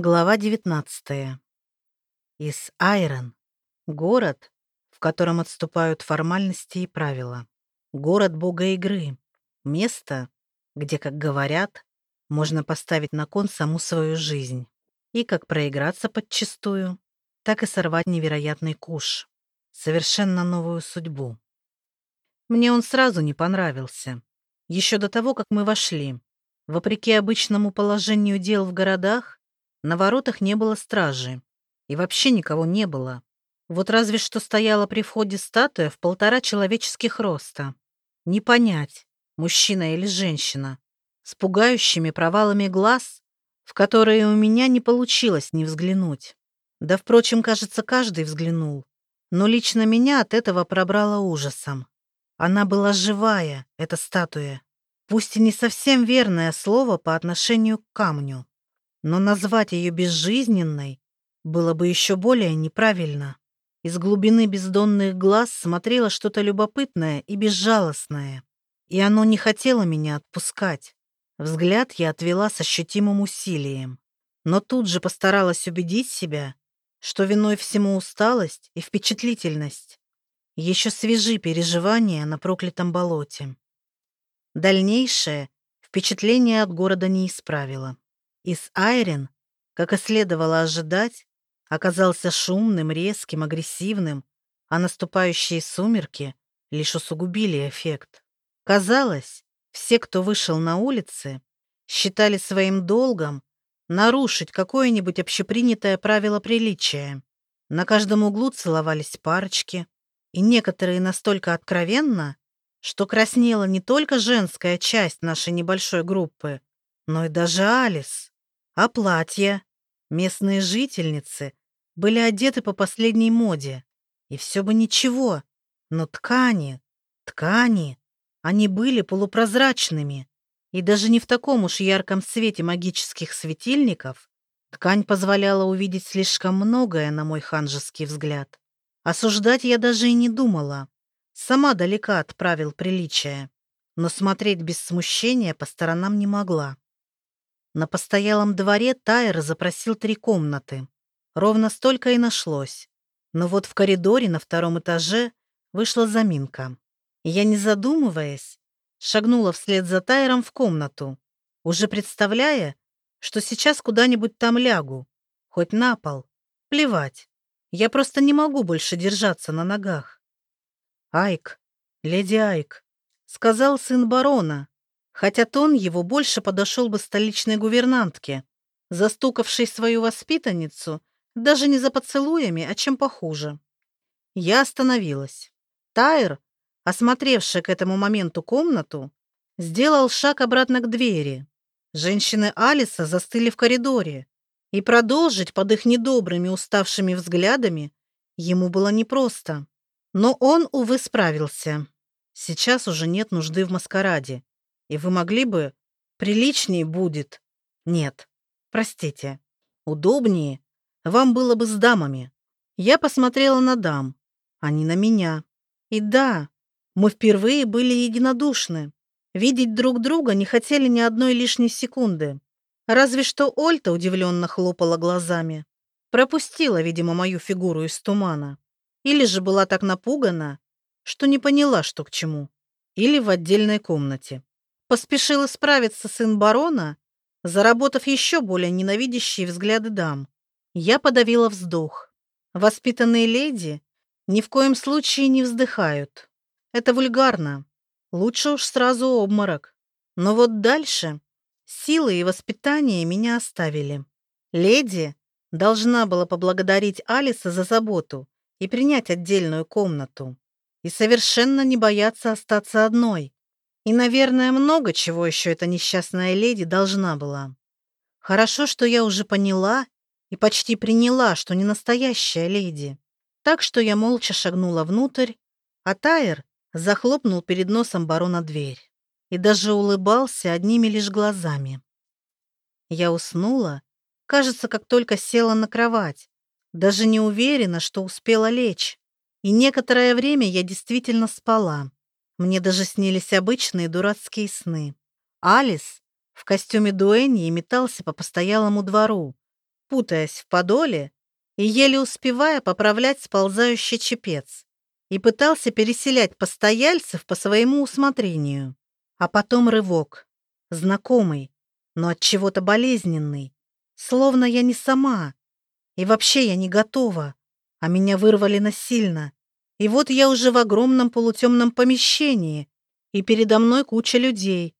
Глава 19. Из Айрон. Город, в котором отступают формальности и правила. Город бога игры. Место, где, как говорят, можно поставить на кон саму свою жизнь. И как проиграться подчистую, так и сорвать невероятный куш. Совершенно новую судьбу. Мне он сразу не понравился. Еще до того, как мы вошли. Вопреки обычному положению дел в городах, на воротах не было стражи. И вообще никого не было. Вот разве что стояла при входе статуя в полтора человеческих роста. Не понять, мужчина или женщина. С пугающими провалами глаз, в которые у меня не получилось не взглянуть. Да, впрочем, кажется, каждый взглянул. Но лично меня от этого пробрало ужасом. Она была живая, эта статуя. Пусть и не совсем верное слово по отношению к камню но назвать ее безжизненной было бы еще более неправильно. Из глубины бездонных глаз смотрело что-то любопытное и безжалостное, и оно не хотело меня отпускать. Взгляд я отвела с ощутимым усилием, но тут же постаралась убедить себя, что виной всему усталость и впечатлительность. Еще свежи переживания на проклятом болоте. Дальнейшее впечатление от города не исправило. Из Айрен, как и следовало ожидать, оказался шумным, резким, агрессивным, а наступающие сумерки лишь усугубили эффект. Казалось, все, кто вышел на улицы, считали своим долгом нарушить какое-нибудь общепринятое правило приличия. На каждом углу целовались парочки, и некоторые настолько откровенно, что краснела не только женская часть нашей небольшой группы, но и даже Алис. А платья? Местные жительницы были одеты по последней моде. И все бы ничего. Но ткани, ткани, они были полупрозрачными. И даже не в таком уж ярком свете магических светильников ткань позволяла увидеть слишком многое, на мой ханжеский взгляд. Осуждать я даже и не думала. Сама далека от правил приличия, но смотреть без смущения по сторонам не могла. На постоялом дворе Тайр запросил три комнаты. Ровно столько и нашлось. Но вот в коридоре на втором этаже вышла заминка. Я, не задумываясь, шагнула вслед за Тайром в комнату, уже представляя, что сейчас куда-нибудь там лягу, хоть на пол. Плевать. Я просто не могу больше держаться на ногах. «Айк, леди Айк», — сказал сын барона, хотя тон его больше подошел бы столичной гувернантке, застукавшей свою воспитанницу даже не за поцелуями, а чем похуже. Я остановилась. Тайр, осмотревший к этому моменту комнату, сделал шаг обратно к двери. Женщины Алиса застыли в коридоре, и продолжить под их недобрыми уставшими взглядами ему было непросто. Но он, увы, справился. Сейчас уже нет нужды в маскараде. И вы могли бы... Приличнее будет. Нет. Простите. Удобнее. Вам было бы с дамами. Я посмотрела на дам, а не на меня. И да, мы впервые были единодушны. Видеть друг друга не хотели ни одной лишней секунды. Разве что Ольта удивленно хлопала глазами. Пропустила, видимо, мою фигуру из тумана. Или же была так напугана, что не поняла, что к чему. Или в отдельной комнате. Поспешил исправиться сын барона, заработав еще более ненавидящие взгляды дам. Я подавила вздох. Воспитанные леди ни в коем случае не вздыхают. Это вульгарно. Лучше уж сразу обморок. Но вот дальше силы и воспитание меня оставили. Леди должна была поблагодарить Алиса за заботу и принять отдельную комнату. И совершенно не бояться остаться одной. И, наверное, много чего еще эта несчастная леди должна была. Хорошо, что я уже поняла и почти приняла, что не настоящая леди. Так что я молча шагнула внутрь, а Тайер захлопнул перед носом барона дверь и даже улыбался одними лишь глазами. Я уснула, кажется, как только села на кровать, даже не уверена, что успела лечь. И некоторое время я действительно спала. Мне даже снились обычные дурацкие сны. Алис в костюме дуэньи метался по постоялому двору, путаясь в подоле и еле успевая поправлять сползающий чепец, и пытался переселять постояльцев по своему усмотрению. А потом рывок. Знакомый, но от чего-то болезненный. Словно я не сама. И вообще я не готова. А меня вырвали насильно. И вот я уже в огромном полутемном помещении, и передо мной куча людей,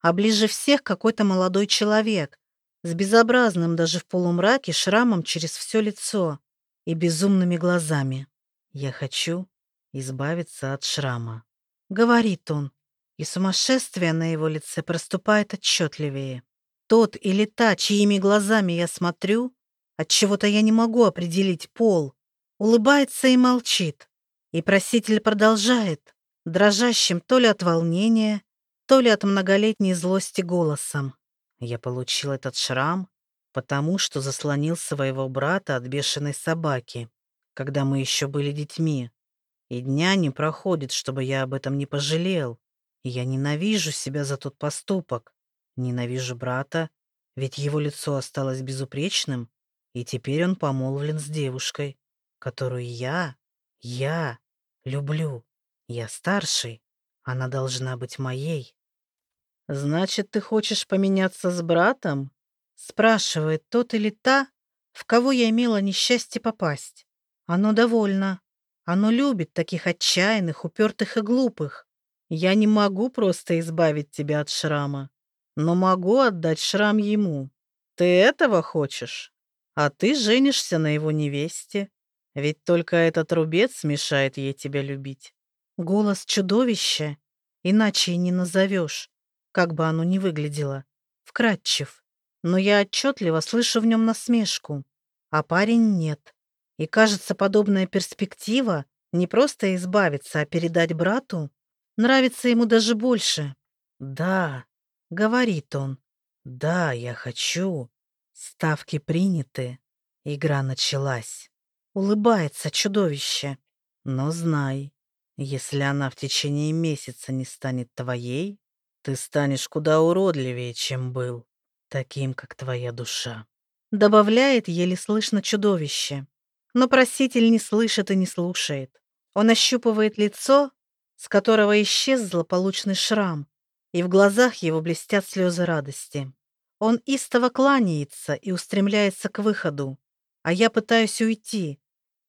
а ближе всех какой-то молодой человек с безобразным даже в полумраке шрамом через все лицо и безумными глазами. «Я хочу избавиться от шрама», — говорит он, и сумасшествие на его лице проступает отчетливее. Тот или та, чьими глазами я смотрю, от чего то я не могу определить пол, улыбается и молчит. И проситель продолжает, дрожащим то ли от волнения, то ли от многолетней злости голосом. Я получил этот шрам, потому что заслонил своего брата от бешеной собаки, когда мы еще были детьми. И дня не проходит, чтобы я об этом не пожалел. И я ненавижу себя за тот поступок. Ненавижу брата, ведь его лицо осталось безупречным, и теперь он помолвлен с девушкой, которую я, я люблю. Я старший, она должна быть моей. «Значит, ты хочешь поменяться с братом?» спрашивает тот или та, в кого я имела несчастье попасть. Оно довольно. Оно любит таких отчаянных, упертых и глупых. Я не могу просто избавить тебя от шрама, но могу отдать шрам ему. Ты этого хочешь? А ты женишься на его невесте. Ведь только этот рубец мешает ей тебя любить. Голос чудовища, иначе и не назовешь как бы оно ни выглядело, вкрадчив. Но я отчетливо слышу в нем насмешку, а парень нет. И кажется, подобная перспектива не просто избавиться, а передать брату, нравится ему даже больше. «Да», — говорит он, — «да, я хочу». Ставки приняты. Игра началась. Улыбается чудовище. Но знай, если она в течение месяца не станет твоей, ты станешь куда уродливее, чем был, таким, как твоя душа. Добавляет еле слышно чудовище. Но проситель не слышит и не слушает. Он ощупывает лицо, с которого исчез злополучный шрам, и в глазах его блестят слезы радости. Он истово кланяется и устремляется к выходу, а я пытаюсь уйти,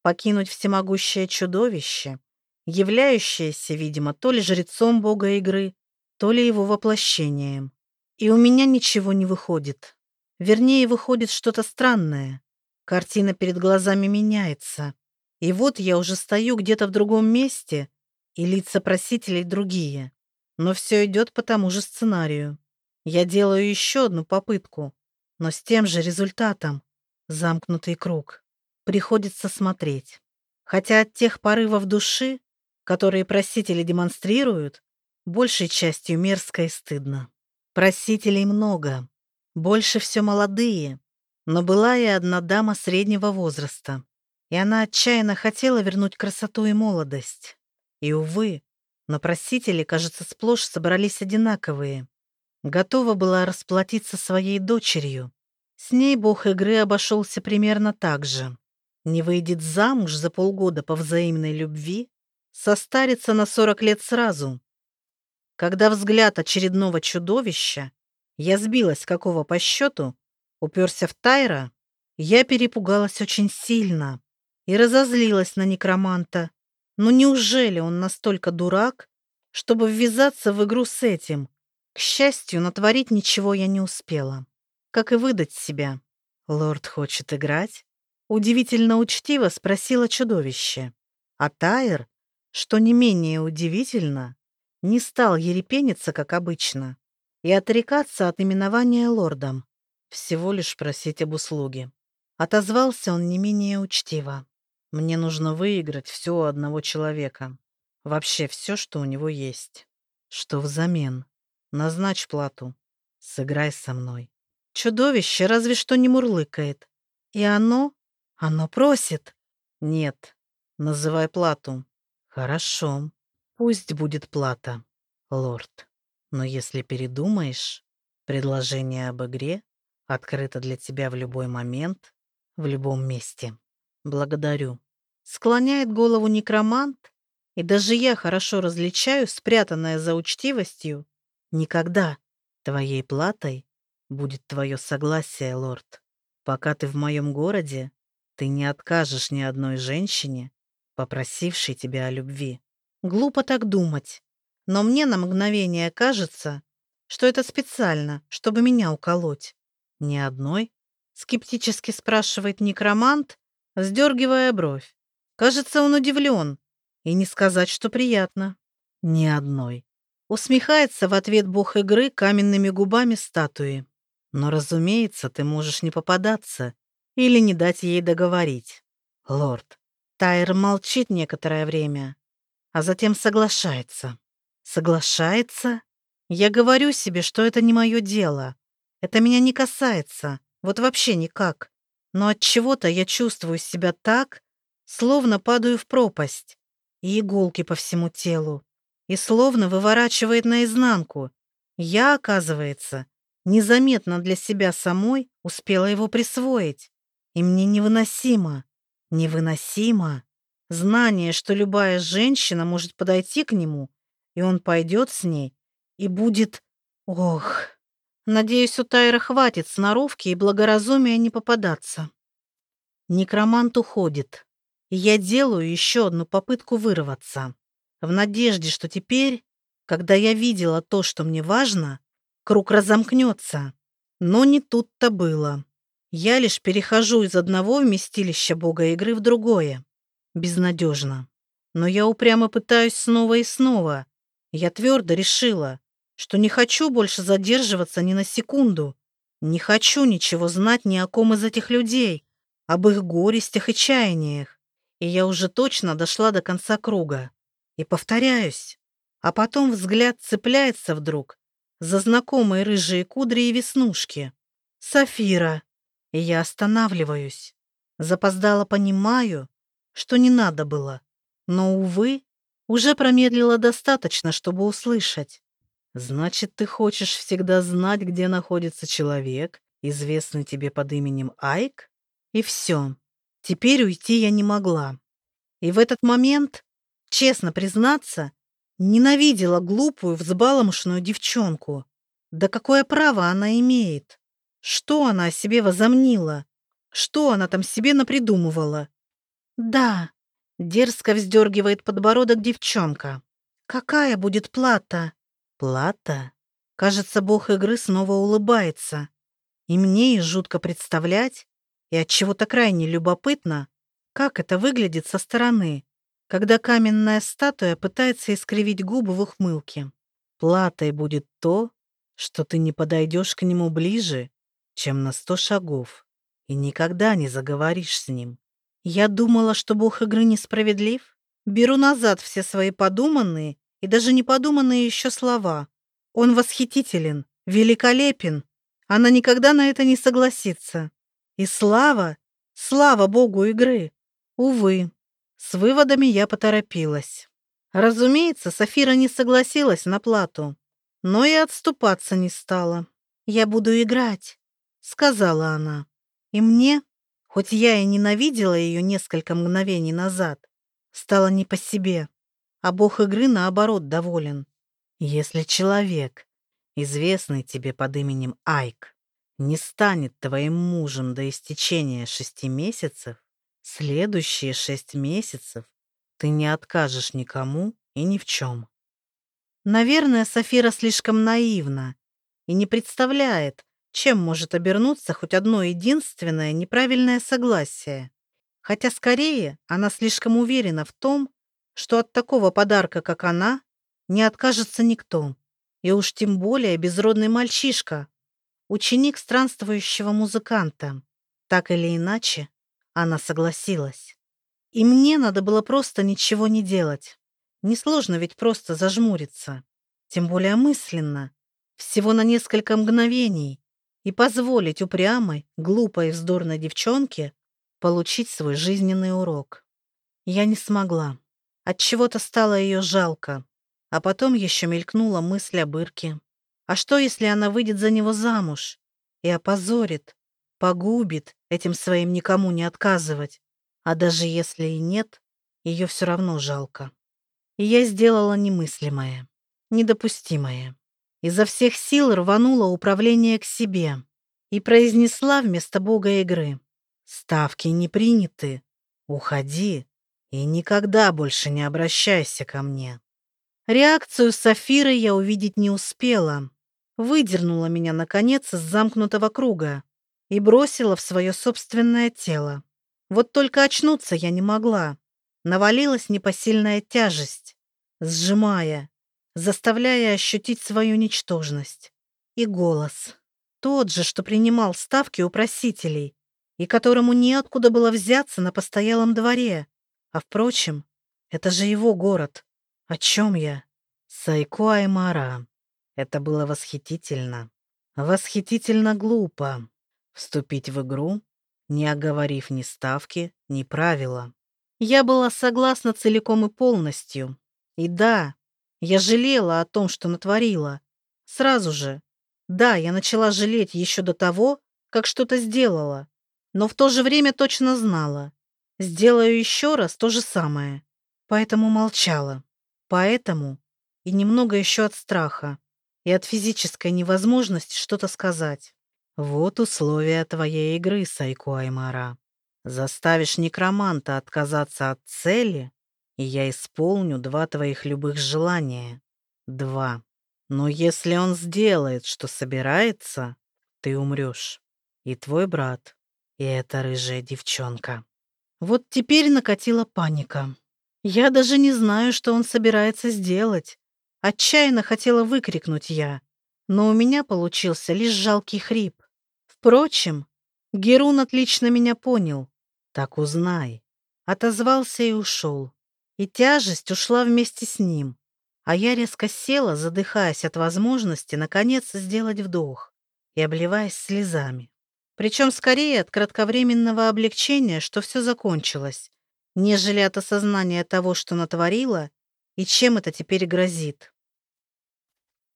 покинуть всемогущее чудовище, являющееся, видимо, то ли жрецом бога игры, то ли его воплощением. И у меня ничего не выходит. Вернее, выходит что-то странное. Картина перед глазами меняется. И вот я уже стою где-то в другом месте, и лица просителей другие. Но все идет по тому же сценарию. Я делаю еще одну попытку, но с тем же результатом. Замкнутый круг. Приходится смотреть. Хотя от тех порывов души, которые просители демонстрируют, большей частью мерзко и стыдно. Просителей много, больше все молодые, но была и одна дама среднего возраста, и она отчаянно хотела вернуть красоту и молодость. И, увы, но просители, кажется, сплошь собрались одинаковые. Готова была расплатиться своей дочерью. С ней бог игры обошелся примерно так же. Не выйдет замуж за полгода по взаимной любви, состарится на 40 лет сразу, когда взгляд очередного чудовища, я сбилась какого по счету, уперся в Тайра, я перепугалась очень сильно и разозлилась на некроманта. Но неужели он настолько дурак, чтобы ввязаться в игру с этим? К счастью, натворить ничего я не успела. Как и выдать себя. Лорд хочет играть? Удивительно учтиво спросила чудовище. А Тайр, что не менее удивительно, не стал ерепениться, как обычно, и отрекаться от именования лордом, всего лишь просить об услуге. Отозвался он не менее учтиво. «Мне нужно выиграть все у одного человека. Вообще все, что у него есть. Что взамен? Назначь плату. Сыграй со мной». Чудовище разве что не мурлыкает. И оно? Оно просит. Нет. Называй плату. Хорошо. Пусть будет плата, лорд. Но если передумаешь, предложение об игре открыто для тебя в любой момент в любом месте. Благодарю. Склоняет голову некромант, и даже я хорошо различаю спрятанное за учтивостью. Никогда твоей платой будет твое согласие, лорд. Пока ты в моем городе, ты не откажешь ни одной женщине, попросившей тебя о любви. Глупо так думать, но мне на мгновение кажется, что это специально, чтобы меня уколоть. Ни одной? Скептически спрашивает некромант, сдергивая бровь. Кажется, он удивлен. И не сказать, что приятно. Ни одной. Усмехается в ответ бог игры каменными губами статуи. Но, разумеется, ты можешь не попадаться или не дать ей договорить. Лорд. Тайр молчит некоторое время, а затем соглашается. Соглашается? Я говорю себе, что это не мое дело. Это меня не касается. Вот вообще никак. Но от чего-то я чувствую себя так, словно падаю в пропасть. И иголки по всему телу. И словно выворачивает наизнанку. Я, оказывается, незаметно для себя самой успела его присвоить. И мне невыносимо, невыносимо знание, что любая женщина может подойти к нему, и он пойдет с ней, и будет... Ох... Надеюсь, у Тайра хватит сноровки и благоразумия не попадаться. Некромант уходит, и я делаю еще одну попытку вырваться, в надежде, что теперь, когда я видела то, что мне важно, круг разомкнется. Но не тут-то было. Я лишь перехожу из одного вместилища бога игры в другое. Безнадежно. Но я упрямо пытаюсь снова и снова. Я твердо решила, что не хочу больше задерживаться ни на секунду. Не хочу ничего знать ни о ком из этих людей, об их горестях и чаяниях. И я уже точно дошла до конца круга. И повторяюсь. А потом взгляд цепляется вдруг за знакомые рыжие кудри и веснушки. Сафира. И я останавливаюсь. Запоздало понимаю, что не надо было. Но, увы, уже промедлила достаточно, чтобы услышать. Значит, ты хочешь всегда знать, где находится человек, известный тебе под именем Айк? И все. Теперь уйти я не могла. И в этот момент, честно признаться, ненавидела глупую, взбаламошную девчонку. Да какое право она имеет? Что она о себе возомнила? Что она там себе напридумывала? Да, дерзко вздергивает подбородок девчонка. Какая будет плата? Плата? Кажется, бог игры снова улыбается. И мне и жутко представлять, и от чего то крайне любопытно, как это выглядит со стороны, когда каменная статуя пытается искривить губы в ухмылке. Платой будет то, что ты не подойдешь к нему ближе, чем на сто шагов, и никогда не заговоришь с ним. Я думала, что бог игры несправедлив. Беру назад все свои подуманные и даже не подуманные еще слова. Он восхитителен, великолепен. Она никогда на это не согласится. И слава, слава богу игры. Увы, с выводами я поторопилась. Разумеется, Софира не согласилась на плату, но и отступаться не стала. «Я буду играть», — сказала она. И мне, хоть я и ненавидела ее несколько мгновений назад, стало не по себе а бог игры, наоборот, доволен. Если человек, известный тебе под именем Айк, не станет твоим мужем до истечения шести месяцев, следующие шесть месяцев ты не откажешь никому и ни в чем. Наверное, Софира слишком наивна и не представляет, чем может обернуться хоть одно единственное неправильное согласие. Хотя скорее она слишком уверена в том, что от такого подарка, как она, не откажется никто. И уж тем более безродный мальчишка, ученик странствующего музыканта. Так или иначе, она согласилась. И мне надо было просто ничего не делать. Несложно ведь просто зажмуриться. Тем более мысленно. Всего на несколько мгновений. И позволить упрямой, глупой и вздорной девчонке получить свой жизненный урок. Я не смогла. От чего то стало ее жалко. А потом еще мелькнула мысль об Ирке. А что, если она выйдет за него замуж и опозорит? Погубит этим своим никому не отказывать. А даже если и нет, ее все равно жалко. И я сделала немыслимое, недопустимое. Изо всех сил рванула управление к себе и произнесла вместо бога игры. «Ставки не приняты. Уходи и никогда больше не обращайся ко мне». Реакцию Сафиры я увидеть не успела. Выдернула меня, наконец, из замкнутого круга и бросила в свое собственное тело. Вот только очнуться я не могла. Навалилась непосильная тяжесть, сжимая, заставляя ощутить свою ничтожность. И голос. Тот же, что принимал ставки у просителей, и которому неоткуда было взяться на постоялом дворе. А впрочем, это же его город. О чем я? Сайко Аймара. Это было восхитительно. Восхитительно глупо. Вступить в игру, не оговорив ни ставки, ни правила. Я была согласна целиком и полностью. И да, я жалела о том, что натворила. Сразу же. Да, я начала жалеть еще до того, как что-то сделала. Но в то же время точно знала. Сделаю еще раз то же самое. Поэтому молчала. Поэтому и немного еще от страха и от физической невозможности что-то сказать. Вот условия твоей игры, Сайку Аймара. Заставишь некроманта отказаться от цели, и я исполню два твоих любых желания. Два. Но если он сделает, что собирается, ты умрешь. И твой брат, и эта рыжая девчонка. Вот теперь накатила паника. Я даже не знаю, что он собирается сделать. Отчаянно хотела выкрикнуть я, но у меня получился лишь жалкий хрип. Впрочем, Герун отлично меня понял. Так узнай. Отозвался и ушел. И тяжесть ушла вместе с ним. А я резко села, задыхаясь от возможности, наконец, сделать вдох и обливаясь слезами. Причем скорее от кратковременного облегчения, что все закончилось, нежели от осознания того, что натворила и чем это теперь грозит.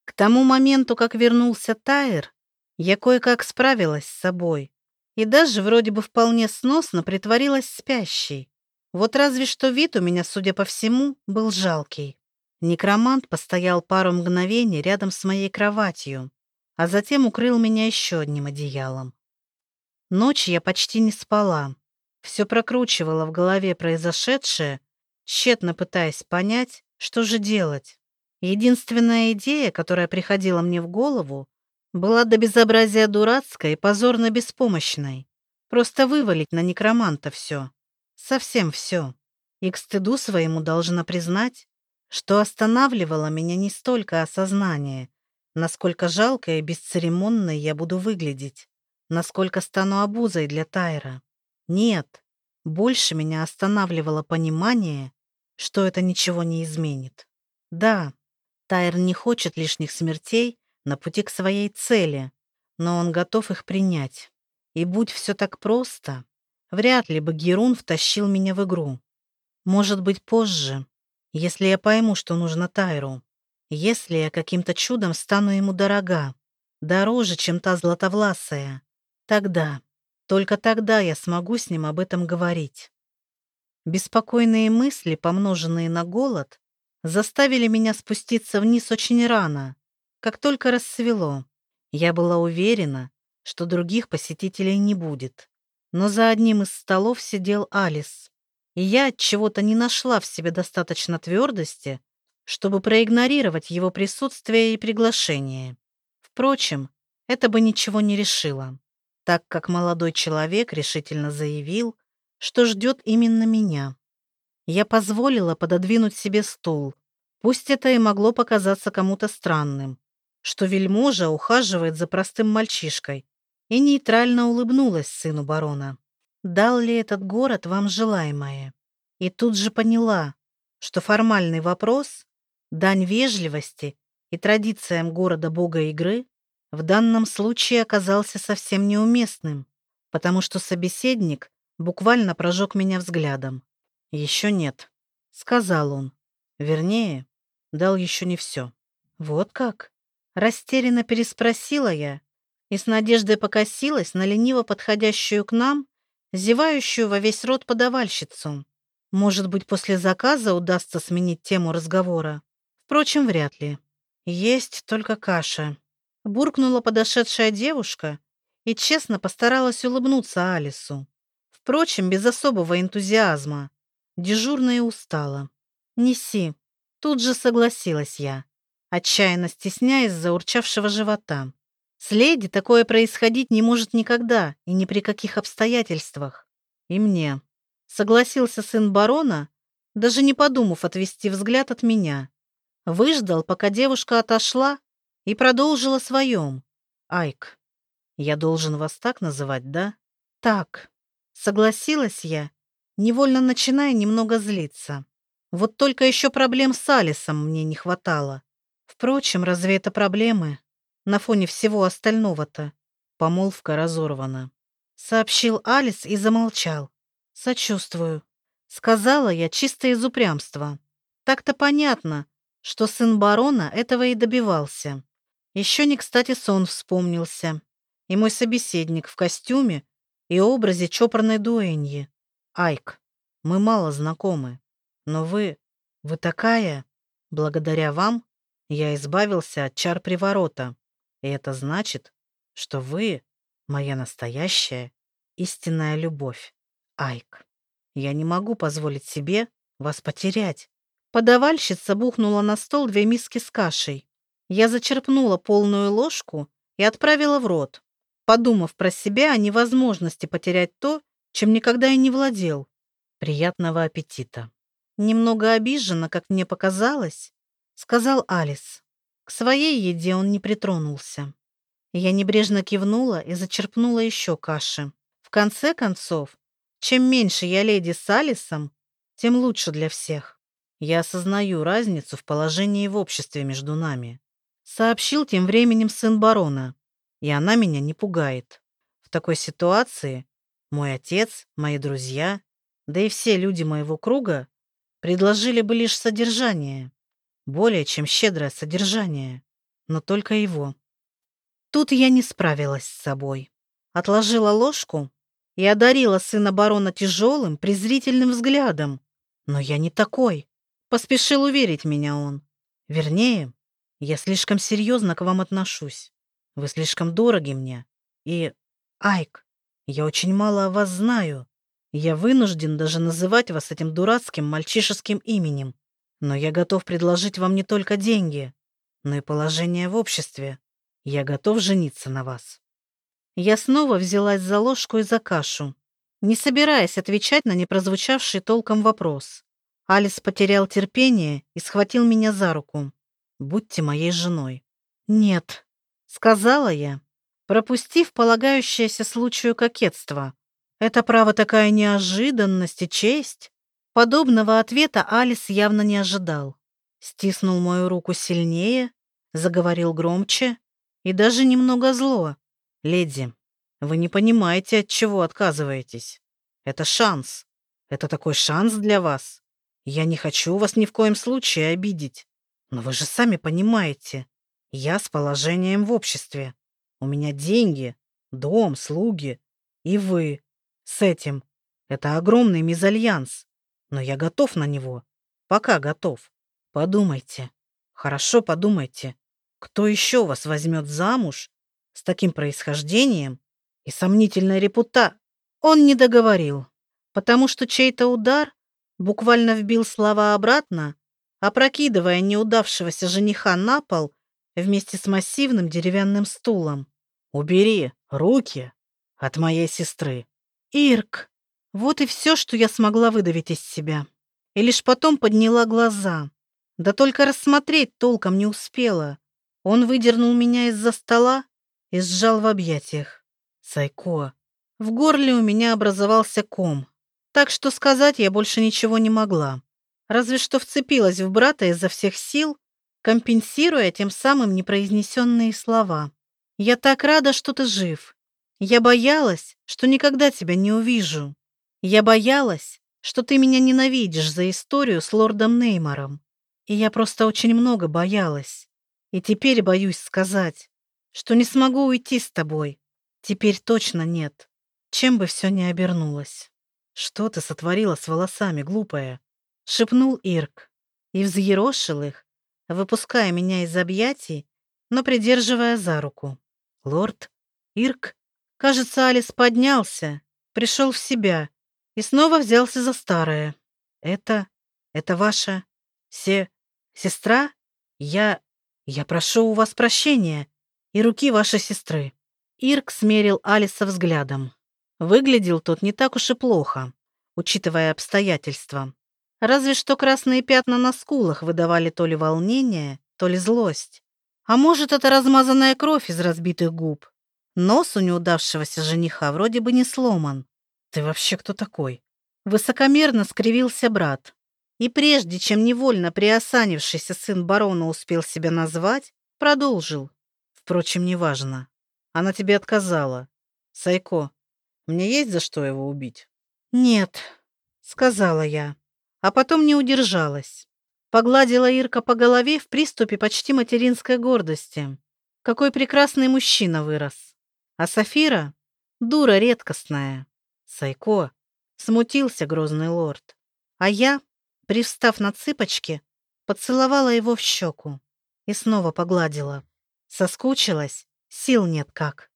К тому моменту, как вернулся Тайр, я кое-как справилась с собой и даже вроде бы вполне сносно притворилась спящей. Вот разве что вид у меня, судя по всему, был жалкий. Некромант постоял пару мгновений рядом с моей кроватью, а затем укрыл меня еще одним одеялом. Ночь я почти не спала. Все прокручивала в голове произошедшее, тщетно пытаясь понять, что же делать. Единственная идея, которая приходила мне в голову, была до безобразия дурацкой и позорно беспомощной. Просто вывалить на некроманта все. Совсем все. И к стыду своему должна признать, что останавливало меня не столько осознание, насколько жалко и бесцеремонно я буду выглядеть, насколько стану обузой для Тайра. Нет, больше меня останавливало понимание, что это ничего не изменит. Да, Тайр не хочет лишних смертей на пути к своей цели, но он готов их принять. И будь все так просто, вряд ли бы Герун втащил меня в игру. Может быть, позже, если я пойму, что нужно Тайру. Если я каким-то чудом стану ему дорога, дороже, чем та златовласая, тогда, только тогда я смогу с ним об этом говорить. Беспокойные мысли, помноженные на голод, заставили меня спуститься вниз очень рано, как только рассвело. Я была уверена, что других посетителей не будет. Но за одним из столов сидел Алис, и я от чего-то не нашла в себе достаточно твердости, чтобы проигнорировать его присутствие и приглашение. Впрочем, это бы ничего не решило, так как молодой человек решительно заявил, что ждет именно меня. Я позволила пододвинуть себе стул. Пусть это и могло показаться кому-то странным, что вельможа ухаживает за простым мальчишкой, и нейтрально улыбнулась сыну барона. Дал ли этот город вам желаемое? И тут же поняла, что формальный вопрос, дань вежливости и традициям города бога игры в данном случае оказался совсем неуместным, потому что собеседник буквально прожег меня взглядом. «Еще нет», — сказал он. Вернее, дал еще не все. «Вот как?» Растерянно переспросила я, и с надеждой покосилась на лениво подходящую к нам, зевающую во весь рот подавальщицу. Может быть, после заказа удастся сменить тему разговора. Впрочем, вряд ли. Есть только каша. Буркнула подошедшая девушка и честно постаралась улыбнуться Алису. Впрочем, без особого энтузиазма. Дежурная устала. «Неси». Тут же согласилась я, отчаянно стесняясь заурчавшего живота. С леди такое происходить не может никогда и ни при каких обстоятельствах. И мне. Согласился сын барона, даже не подумав отвести взгляд от меня. Выждал, пока девушка отошла, и продолжила своем. «Айк, я должен вас так называть, да?» «Так», — согласилась я, невольно начиная немного злиться. Вот только еще проблем с Алисом мне не хватало. Впрочем, разве это проблемы? На фоне всего остального-то. Помолвка разорвана. Сообщил Алис и замолчал. «Сочувствую», — сказала я чисто из упрямства. Так-то понятно, что сын барона этого и добивался. Еще не кстати сон вспомнился. И мой собеседник в костюме и образе чопорной дуэньи. Айк, мы мало знакомы, но вы... Вы такая... Благодаря вам я избавился от чар приворота. И это значит, что вы моя настоящая истинная любовь. Айк, я не могу позволить себе вас потерять. Подавальщица бухнула на стол две миски с кашей. Я зачерпнула полную ложку и отправила в рот, подумав про себя о невозможности потерять то, чем никогда и не владел. Приятного аппетита. Немного обиженно, как мне показалось, сказал Алис. К своей еде он не притронулся. Я небрежно кивнула и зачерпнула еще каши. В конце концов, чем меньше я леди с Алисом, тем лучше для всех. Я осознаю разницу в положении в обществе между нами. Сообщил тем временем сын барона. И она меня не пугает. В такой ситуации мой отец, мои друзья, да и все люди моего круга предложили бы лишь содержание. Более чем щедрое содержание. Но только его. Тут я не справилась с собой. Отложила ложку и одарила сына барона тяжелым, презрительным взглядом. Но я не такой. Поспешил уверить меня он. Вернее, я слишком серьезно к вам отношусь. Вы слишком дороги мне. И, Айк, я очень мало о вас знаю. Я вынужден даже называть вас этим дурацким мальчишеским именем. Но я готов предложить вам не только деньги, но и положение в обществе. Я готов жениться на вас. Я снова взялась за ложку и за кашу, не собираясь отвечать на непрозвучавший толком вопрос. Алис потерял терпение и схватил меня за руку. «Будьте моей женой». «Нет», — сказала я, пропустив полагающееся случаю кокетство. «Это право такая неожиданность и честь». Подобного ответа Алис явно не ожидал. Стиснул мою руку сильнее, заговорил громче и даже немного зло. «Леди, вы не понимаете, от чего отказываетесь. Это шанс. Это такой шанс для вас. Я не хочу вас ни в коем случае обидеть. Но вы же сами понимаете, я с положением в обществе. У меня деньги, дом, слуги. И вы с этим. Это огромный мезальянс. Но я готов на него. Пока готов. Подумайте. Хорошо подумайте. Кто еще вас возьмет замуж с таким происхождением и сомнительной репута. Он не договорил, потому что чей-то удар буквально вбил слова обратно, опрокидывая неудавшегося жениха на пол вместе с массивным деревянным стулом. «Убери руки от моей сестры!» «Ирк!» Вот и все, что я смогла выдавить из себя. И лишь потом подняла глаза. Да только рассмотреть толком не успела. Он выдернул меня из-за стола и сжал в объятиях. Сайко. В горле у меня образовался ком, так что сказать я больше ничего не могла. Разве что вцепилась в брата изо всех сил, компенсируя тем самым непроизнесенные слова. «Я так рада, что ты жив. Я боялась, что никогда тебя не увижу. Я боялась, что ты меня ненавидишь за историю с лордом Неймором. И я просто очень много боялась. И теперь боюсь сказать, что не смогу уйти с тобой. Теперь точно нет, чем бы все ни обернулось. Что ты сотворила с волосами, глупая? Шепнул Ирк и взъерошил их, выпуская меня из объятий, но придерживая за руку. Лорд, Ирк, кажется, Алис поднялся, пришел в себя и снова взялся за старое. Это... это ваша... се... сестра? Я... я прошу у вас прощения и руки вашей сестры. Ирк смерил Алиса взглядом. Выглядел тот не так уж и плохо, учитывая обстоятельства. Разве что красные пятна на скулах выдавали то ли волнение, то ли злость. А может, это размазанная кровь из разбитых губ. Нос у неудавшегося жениха вроде бы не сломан. Ты вообще кто такой? Высокомерно скривился брат. И прежде чем невольно приосанившийся сын барона успел себя назвать, продолжил. Впрочем, неважно. Она тебе отказала. Сайко, мне есть за что его убить? Нет, сказала я, а потом не удержалась. Погладила Ирка по голове в приступе почти материнской гордости. Какой прекрасный мужчина вырос. А Сафира — дура редкостная. Сайко, смутился грозный лорд. А я, привстав на цыпочки, поцеловала его в щеку и снова погладила. Соскучилась, сил нет как.